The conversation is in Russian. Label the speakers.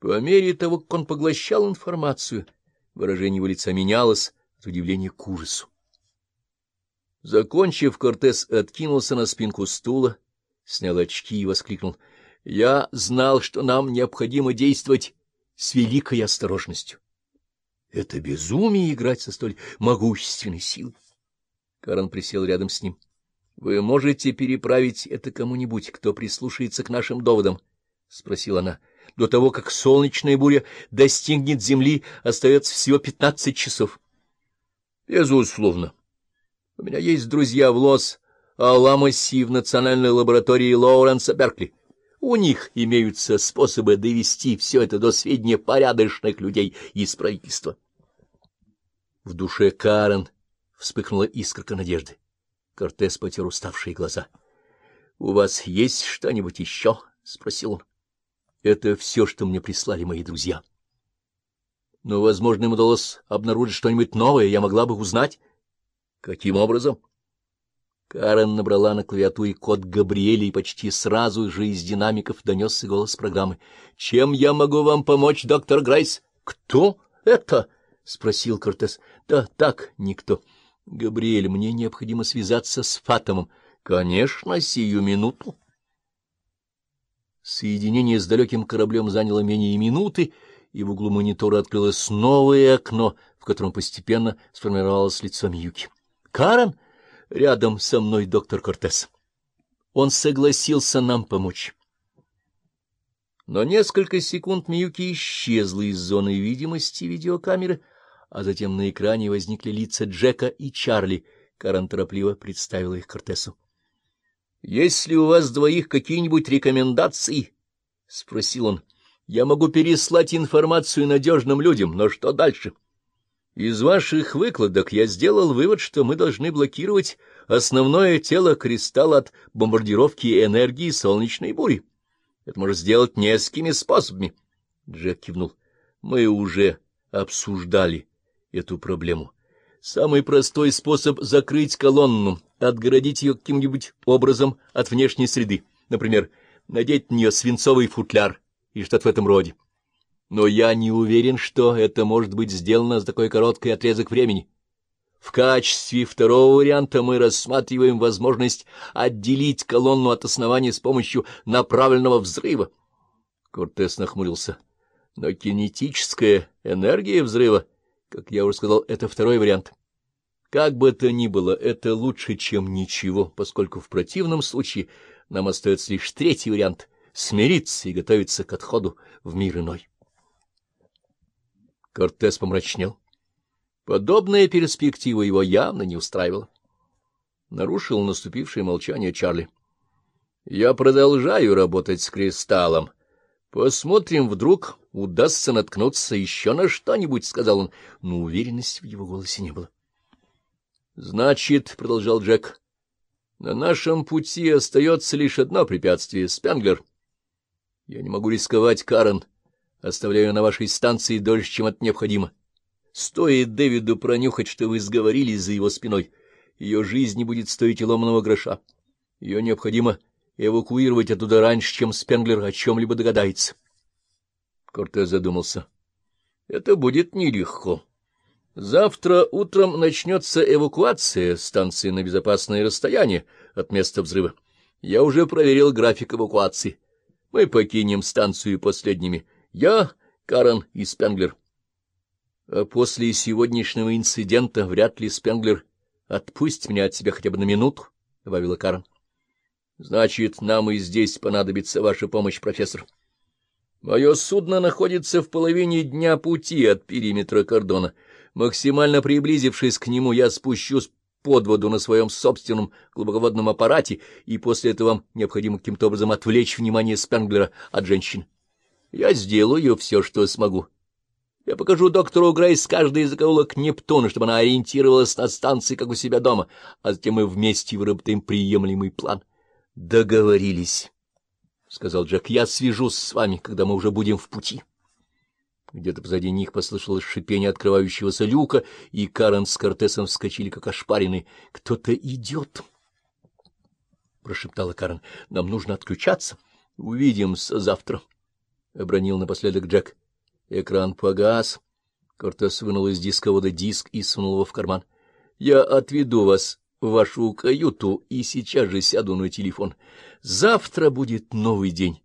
Speaker 1: По мере того, как он поглощал информацию, выражение его лица менялось от удивления к ужасу. Закончив, Кортес откинулся на спинку стула, снял очки и воскликнул. — Я знал, что нам необходимо действовать с великой осторожностью. Это безумие играть со столь могущественной силой. Карен присел рядом с ним. — Вы можете переправить это кому-нибудь, кто прислушается к нашим доводам? — спросила она. — До того, как солнечная буря достигнет земли, остается всего пятнадцать часов. — Безусловно. У меня есть друзья в Лос-Аламосе в национальной лаборатории Лоуренса Беркли. У них имеются способы довести все это до сведения порядочных людей из правительства. В душе Карен вспыхнула искорка надежды. Кортес потер уставшие глаза. — У вас есть что-нибудь еще? — спросил он. — Это все, что мне прислали мои друзья. Но, возможно, им удалось обнаружить что-нибудь новое, я могла бы узнать. — Каким образом? Карен набрала на клавиатуре код Габриэля, и почти сразу же из динамиков донесся голос программы. — Чем я могу вам помочь, доктор Грейс? — Кто это? — спросил Кортес. — Да так, никто. — Габриэль, мне необходимо связаться с Фатомом. — Конечно, сию минуту. Соединение с далеким кораблем заняло менее минуты, и в углу монитора открылось новое окно, в котором постепенно сформировалось лицо Мьюки. Карен рядом со мной доктор Кортес. Он согласился нам помочь. Но несколько секунд Миюки исчезла из зоны видимости видеокамеры, а затем на экране возникли лица Джека и Чарли. Карен торопливо представила их Кортесу. — Есть ли у вас двоих какие-нибудь рекомендации? — спросил он. — Я могу переслать информацию надежным людям, но что дальше? — из ваших выкладок я сделал вывод, что мы должны блокировать основное тело кристалла от бомбардировки энергии солнечной бури. Это можно сделать несколькими способами. Джек кивнул. Мы уже обсуждали эту проблему. Самый простой способ — закрыть колонну, отгородить ее каким-нибудь образом от внешней среды. Например, надеть на нее свинцовый футляр или что-то в этом роде но я не уверен, что это может быть сделано за такой короткий отрезок времени. В качестве второго варианта мы рассматриваем возможность отделить колонну от основания с помощью направленного взрыва. Кортес нахмурился. Но кинетическая энергия взрыва, как я уже сказал, это второй вариант. Как бы то ни было, это лучше, чем ничего, поскольку в противном случае нам остается лишь третий вариант — смириться и готовиться к отходу в мир иной. Кортес помрачнел. Подобная перспектива его явно не устраивала. Нарушил наступившее молчание Чарли. — Я продолжаю работать с кристаллом. Посмотрим, вдруг удастся наткнуться еще на что-нибудь, — сказал он, но уверенности в его голосе не было. — Значит, — продолжал Джек, — на нашем пути остается лишь одно препятствие — Спенглер. Я не могу рисковать, Карен, Оставляю на вашей станции дольше, чем это необходимо. Стоит Дэвиду пронюхать, что вы сговорились за его спиной. Ее жизнь не будет стоить ломаного гроша. Ее необходимо эвакуировать оттуда раньше, чем Спенглер о чем-либо догадается. Кортес задумался. Это будет нелегко. Завтра утром начнется эвакуация станции на безопасное расстояние от места взрыва. Я уже проверил график эвакуации. Мы покинем станцию последними — я, Карен и Спенглер. А после сегодняшнего инцидента вряд ли Спенглер отпустит меня от себя хотя бы на минуту, — добавила Карен. — Значит, нам и здесь понадобится ваша помощь, профессор. Мое судно находится в половине дня пути от периметра кордона. Максимально приблизившись к нему, я спущусь под воду на своем собственном глубоководном аппарате, и после этого вам необходимо каким-то образом отвлечь внимание Спенглера от женщин. Я сделаю все, что смогу. Я покажу доктору Грейс каждый закоулок Нептуна, чтобы она ориентировалась на станции, как у себя дома, а затем мы вместе выработаем приемлемый план. — Договорились, — сказал Джек. — Я свяжусь с вами, когда мы уже будем в пути. Где-то позади них послышалось шипение открывающегося люка, и Карен с Кортесом вскочили, как ошпаренные. — Кто-то идет, — прошептала Карен. — Нам нужно отключаться. Увидимся завтра. —— обронил напоследок Джек. Экран погас. Кортес вынул из дисковода диск и сунул его в карман. — Я отведу вас в вашу каюту и сейчас же сяду на телефон. Завтра будет новый день.